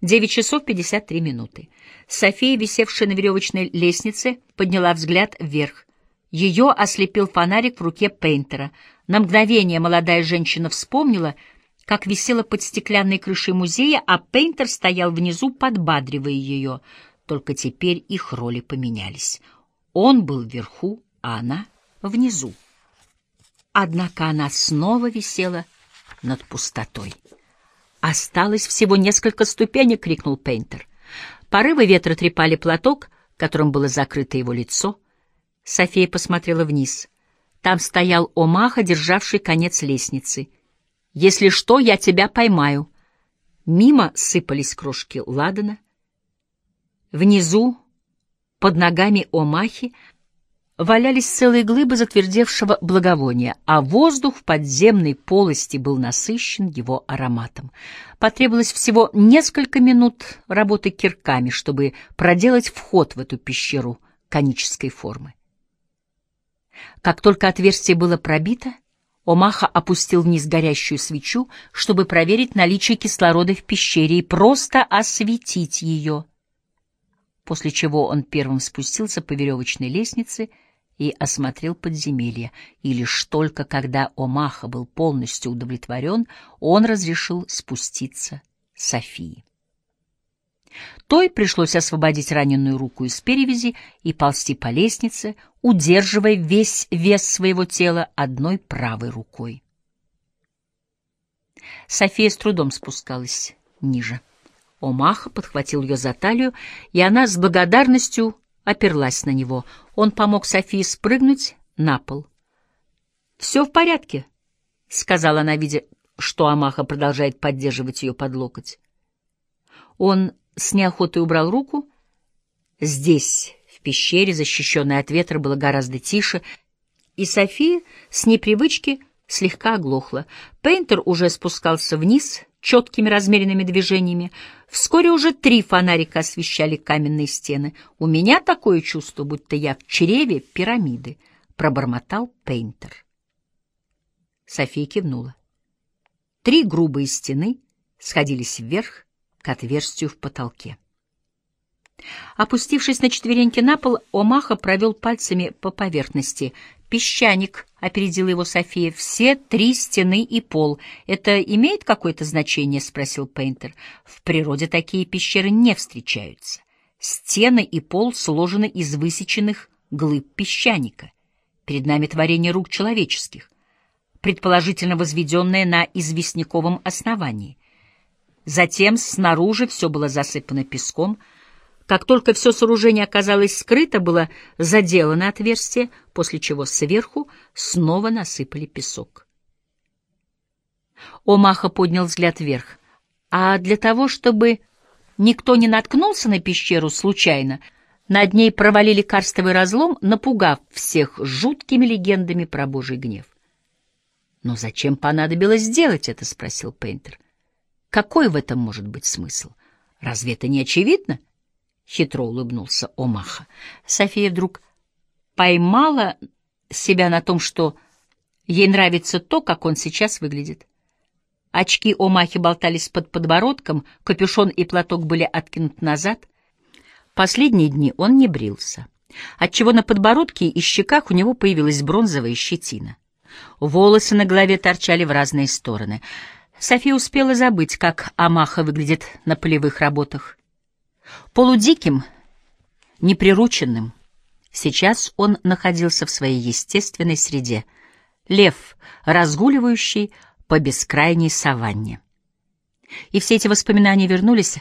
9 часов 53 минуты. София, висевшая на веревочной лестнице, подняла взгляд вверх. Ее ослепил фонарик в руке Пейнтера. На мгновение молодая женщина вспомнила, как висела под стеклянной крышей музея, а Пейнтер стоял внизу, подбадривая ее. Только теперь их роли поменялись. Он был вверху, а она внизу. Однако она снова висела над пустотой. «Осталось всего несколько ступенек!» — крикнул Пейнтер. Порывы ветра трепали платок, которым было закрыто его лицо. София посмотрела вниз. Там стоял Омаха, державший конец лестницы. «Если что, я тебя поймаю». Мимо сыпались крошки ладана. Внизу, под ногами Омахи, валялись целые глыбы затвердевшего благовония, а воздух в подземной полости был насыщен его ароматом. Потребовалось всего несколько минут работы кирками, чтобы проделать вход в эту пещеру конической формы. Как только отверстие было пробито, Омаха опустил вниз горящую свечу, чтобы проверить наличие кислорода в пещере и просто осветить ее, после чего он первым спустился по веревочной лестнице — и осмотрел подземелье, и лишь только когда Омаха был полностью удовлетворен, он разрешил спуститься Софии. Той пришлось освободить раненую руку из перевязи и ползти по лестнице, удерживая весь вес своего тела одной правой рукой. София с трудом спускалась ниже. Омаха подхватил ее за талию, и она с благодарностью оперлась на него. Он помог Софии спрыгнуть на пол. «Все в порядке», — сказала она, видя, что Амаха продолжает поддерживать ее под локоть. Он с неохотой убрал руку. Здесь, в пещере, защищенной от ветра, было гораздо тише, и София с непривычки слегка оглохла. Пейнтер уже спускался вниз четкими размеренными движениями. Вскоре уже три фонарика освещали каменные стены. «У меня такое чувство, будто я в чреве пирамиды», — пробормотал Пейнтер. София кивнула. Три грубые стены сходились вверх к отверстию в потолке. Опустившись на четвереньки на пол, Омаха провел пальцами по поверхности. «Песчаник», — опередила его София, — «все три стены и пол. Это имеет какое-то значение?» — спросил Пейнтер. «В природе такие пещеры не встречаются. Стены и пол сложены из высеченных глыб песчаника. Перед нами творение рук человеческих, предположительно возведенное на известняковом основании. Затем снаружи все было засыпано песком — как только все сооружение оказалось скрыто, было заделано отверстие, после чего сверху снова насыпали песок. Омаха поднял взгляд вверх. А для того, чтобы никто не наткнулся на пещеру случайно, над ней провалили карстовый разлом, напугав всех жуткими легендами про Божий гнев. «Но зачем понадобилось сделать это?» — спросил Пейнтер. «Какой в этом может быть смысл? Разве это не очевидно?» — хитро улыбнулся Омаха. София вдруг поймала себя на том, что ей нравится то, как он сейчас выглядит. Очки Омахи болтались под подбородком, капюшон и платок были откинуты назад. Последние дни он не брился, отчего на подбородке и щеках у него появилась бронзовая щетина. Волосы на голове торчали в разные стороны. София успела забыть, как Амаха выглядит на полевых работах. Полудиким, неприрученным, сейчас он находился в своей естественной среде. Лев, разгуливающий по бескрайней саванне. И все эти воспоминания вернулись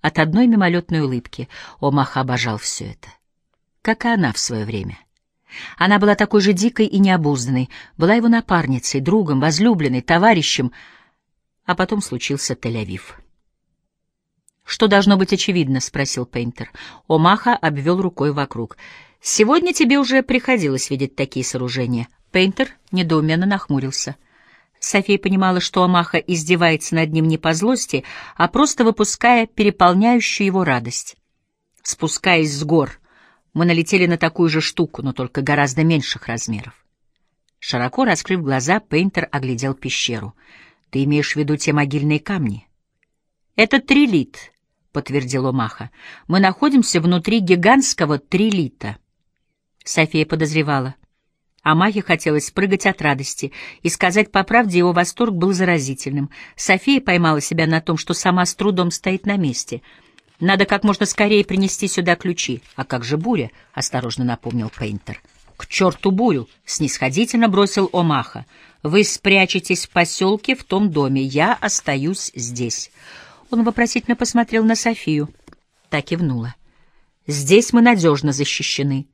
от одной мимолетной улыбки. Омаха обожал все это. Как и она в свое время. Она была такой же дикой и необузданной, была его напарницей, другом, возлюбленной, товарищем, а потом случился Тель-Авив. «Что должно быть очевидно?» — спросил Пейнтер. Омаха обвел рукой вокруг. «Сегодня тебе уже приходилось видеть такие сооружения». Пейнтер недоуменно нахмурился. София понимала, что Омаха издевается над ним не по злости, а просто выпуская переполняющую его радость. Спускаясь с гор, мы налетели на такую же штуку, но только гораздо меньших размеров. Широко раскрыв глаза, Пейнтер оглядел пещеру. «Ты имеешь в виду те могильные камни?» «Это трилит», подтвердил Омаха. «Мы находимся внутри гигантского трилита». София подозревала. Амахе хотелось прыгать от радости, и сказать по правде, его восторг был заразительным. София поймала себя на том, что сама с трудом стоит на месте. «Надо как можно скорее принести сюда ключи». «А как же буря?» — осторожно напомнил Пейнтер. «К черту бурю!» — снисходительно бросил Омаха. «Вы спрячетесь в поселке в том доме, я остаюсь здесь». Он вопросительно посмотрел на Софию. Так кивнула. «Здесь мы надежно защищены».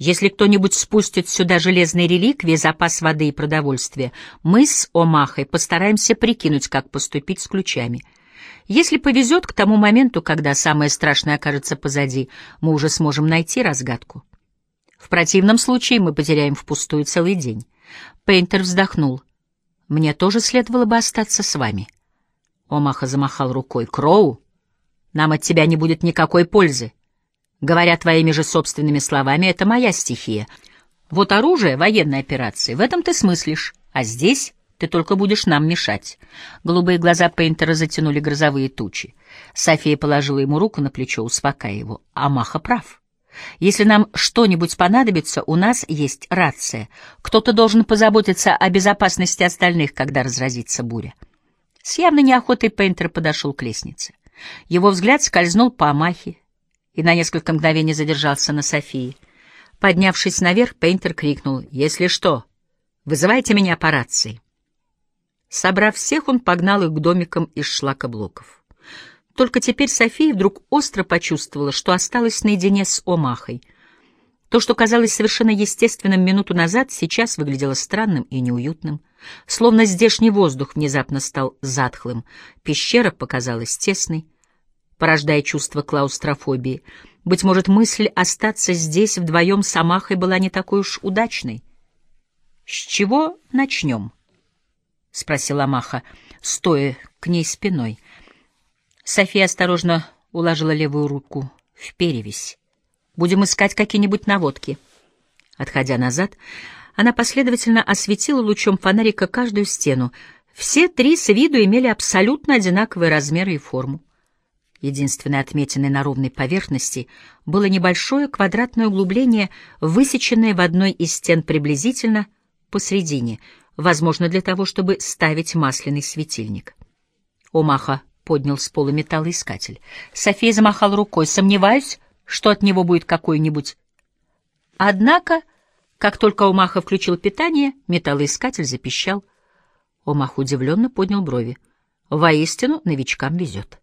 Если кто-нибудь спустит сюда железные реликвии, запас воды и продовольствия, мы с Омахой постараемся прикинуть, как поступить с ключами. Если повезет, к тому моменту, когда самое страшное окажется позади, мы уже сможем найти разгадку. В противном случае мы потеряем впустую целый день. Пейнтер вздохнул. Мне тоже следовало бы остаться с вами. Омаха замахал рукой. Кроу, нам от тебя не будет никакой пользы. Говоря твоими же собственными словами, это моя стихия. Вот оружие военной операции, в этом ты смыслишь, а здесь ты только будешь нам мешать. Голубые глаза Пейнтера затянули грозовые тучи. София положила ему руку на плечо, успокаивая его. А Маха прав. Если нам что-нибудь понадобится, у нас есть рация. Кто-то должен позаботиться о безопасности остальных, когда разразится буря. С явной неохотой Пейнтер подошел к лестнице. Его взгляд скользнул по Амахе, и на несколько мгновений задержался на Софии. Поднявшись наверх, Пейнтер крикнул «Если что, вызывайте меня по рации». Собрав всех, он погнал их к домикам из шлакоблоков. Только теперь София вдруг остро почувствовала, что осталась наедине с Омахой. То, что казалось совершенно естественным минуту назад, сейчас выглядело странным и неуютным. Словно здешний воздух внезапно стал затхлым, пещера показалась тесной порождая чувство клаустрофобии. Быть может, мысль остаться здесь вдвоем с Амахой была не такой уж удачной. «С чего начнем?» — спросила Амаха, стоя к ней спиной. София осторожно уложила левую руку в перевязь. «Будем искать какие-нибудь наводки». Отходя назад, она последовательно осветила лучом фонарика каждую стену. Все три с виду имели абсолютно одинаковые размеры и форму. Единственной отметиной на ровной поверхности было небольшое квадратное углубление, высеченное в одной из стен приблизительно посредине, возможно, для того, чтобы ставить масляный светильник. Омаха поднял с пола металлоискатель. София замахала рукой. Сомневаюсь, что от него будет какой-нибудь. Однако, как только Омаха включил питание, металлоискатель запищал. Омах удивленно поднял брови. Воистину, новичкам везет.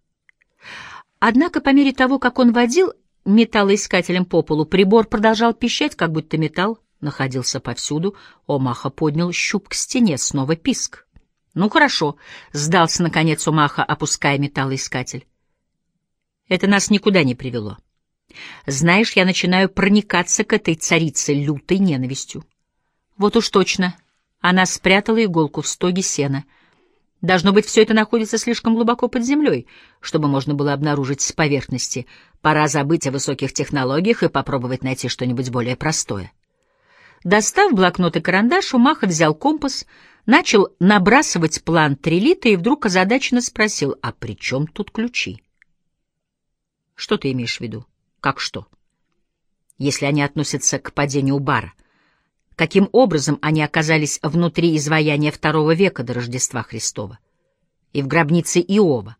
Однако по мере того, как он водил металлоискателем по полу, прибор продолжал пищать, как будто металл находился повсюду. Омаха поднял щуп к стене, снова писк. «Ну хорошо», — сдался, наконец, Омаха, опуская металлоискатель. «Это нас никуда не привело. Знаешь, я начинаю проникаться к этой царице лютой ненавистью. Вот уж точно, она спрятала иголку в стоге сена — Должно быть, все это находится слишком глубоко под землей, чтобы можно было обнаружить с поверхности. Пора забыть о высоких технологиях и попробовать найти что-нибудь более простое. Достав блокнот и карандаш, Умаха взял компас, начал набрасывать план трилита и вдруг озадаченно спросил, а при чем тут ключи? Что ты имеешь в виду? Как что? Если они относятся к падению бара — каким образом они оказались внутри изваяния второго века до Рождества Христова. И в гробнице Иова.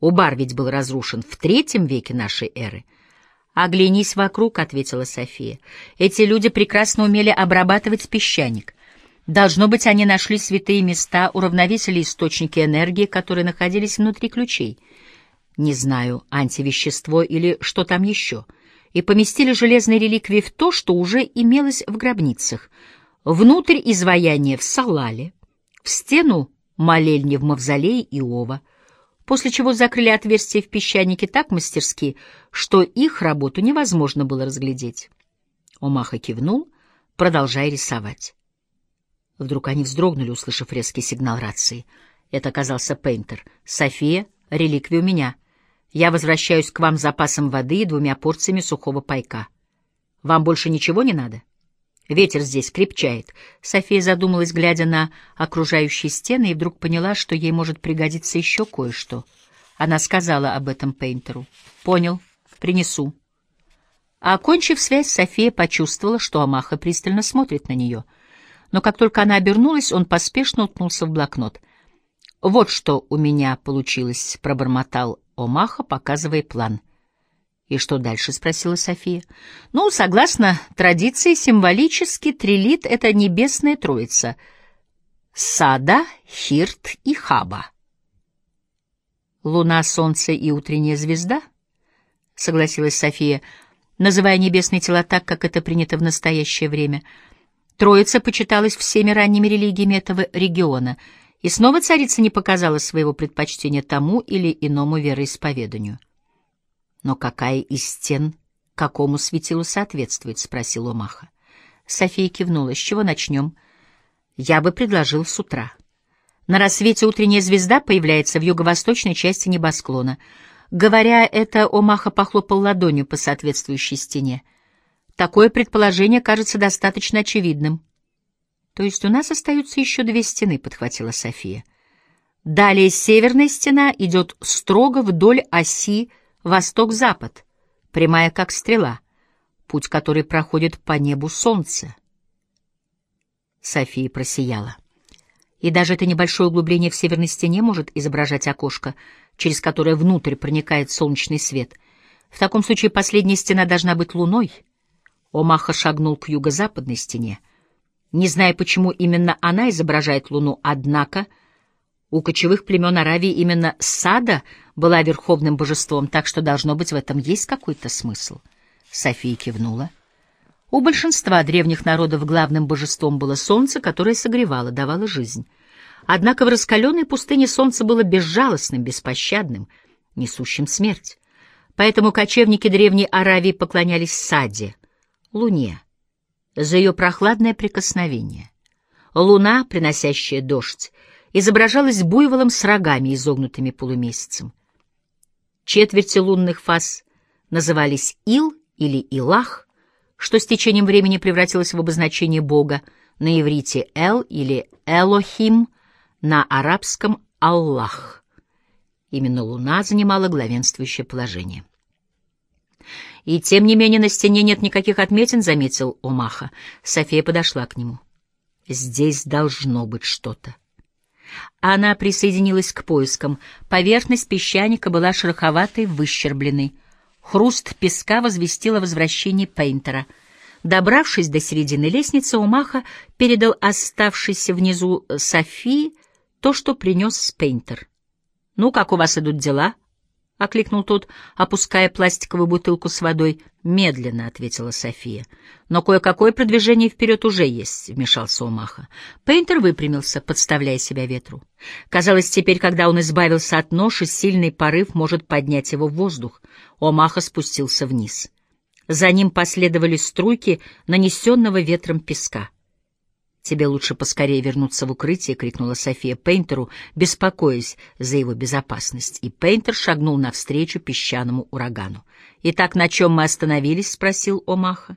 Убар ведь был разрушен в третьем веке нашей эры. «Оглянись вокруг», — ответила София. «Эти люди прекрасно умели обрабатывать песчаник. Должно быть, они нашли святые места, уравновесили источники энергии, которые находились внутри ключей. Не знаю, антивещество или что там еще» и поместили железные реликвии в то, что уже имелось в гробницах, внутрь изваяния в Салале, в стену молельни в мавзолее Иова, после чего закрыли отверстия в песчанике так мастерски, что их работу невозможно было разглядеть. Омаха кивнул, продолжая рисовать. Вдруг они вздрогнули, услышав резкий сигнал рации. Это оказался Пейнтер. «София, реликвия у меня». Я возвращаюсь к вам с запасом воды и двумя порциями сухого пайка. Вам больше ничего не надо? Ветер здесь крепчает. София задумалась, глядя на окружающие стены, и вдруг поняла, что ей может пригодиться еще кое-что. Она сказала об этом Пейнтеру. «Понял. Принесу». Окончив связь, София почувствовала, что Амаха пристально смотрит на нее. Но как только она обернулась, он поспешно уткнулся в блокнот. «Вот что у меня получилось», — пробормотал Омаха, показывая план. «И что дальше?» — спросила София. «Ну, согласно традиции, символически трилит — это небесная троица. Сада, Хирт и Хаба». «Луна, солнце и утренняя звезда?» — согласилась София, называя небесные тела так, как это принято в настоящее время. Троица почиталась всеми ранними религиями этого региона, и снова царица не показала своего предпочтения тому или иному вероисповеданию. «Но какая из стен какому светилу соответствует?» — спросил Омаха. София кивнула. «С чего начнем?» «Я бы предложил с утра». На рассвете утренняя звезда появляется в юго-восточной части небосклона. Говоря это, Омаха похлопал ладонью по соответствующей стене. Такое предположение кажется достаточно очевидным. То есть у нас остаются еще две стены, подхватила София. Далее северная стена идет строго вдоль оси восток-запад, прямая как стрела, путь который проходит по небу солнце. София просияла. И даже это небольшое углубление в северной стене может изображать окошко, через которое внутрь проникает солнечный свет. В таком случае последняя стена должна быть луной. Омаха шагнул к юго-западной стене. Не зная, почему именно она изображает луну, однако у кочевых племен Аравии именно Сада была верховным божеством, так что, должно быть, в этом есть какой-то смысл. София кивнула. У большинства древних народов главным божеством было солнце, которое согревало, давало жизнь. Однако в раскаленной пустыне солнце было безжалостным, беспощадным, несущим смерть. Поэтому кочевники древней Аравии поклонялись Саде, луне, за ее прохладное прикосновение. Луна, приносящая дождь, изображалась буйволом с рогами, изогнутыми полумесяцем. Четверти лунных фаз назывались Ил или Илах, что с течением времени превратилось в обозначение Бога, на иврите «Эл» или «Элохим», на арабском «Аллах». Именно Луна занимала главенствующее положение. «И тем не менее на стене нет никаких отметин», — заметил Омаха. София подошла к нему. «Здесь должно быть что-то». Она присоединилась к поискам. Поверхность песчаника была шероховатой, выщербленной. Хруст песка возвестил о возвращении Пейнтера. Добравшись до середины лестницы, Умаха передал оставшейся внизу Софии то, что принес Пейнтер. «Ну, как у вас идут дела?» — окликнул тот, опуская пластиковую бутылку с водой. «Медленно», — ответила София. «Но кое-какое продвижение вперед уже есть», — вмешался Омаха. Пейнтер выпрямился, подставляя себя ветру. Казалось, теперь, когда он избавился от ноши, сильный порыв может поднять его в воздух. Омаха спустился вниз. За ним последовали струйки нанесенного ветром песка. «Тебе лучше поскорее вернуться в укрытие», — крикнула София Пейнтеру, беспокоясь за его безопасность, и Пейнтер шагнул навстречу песчаному урагану. «Итак, на чем мы остановились?» — спросил Омаха.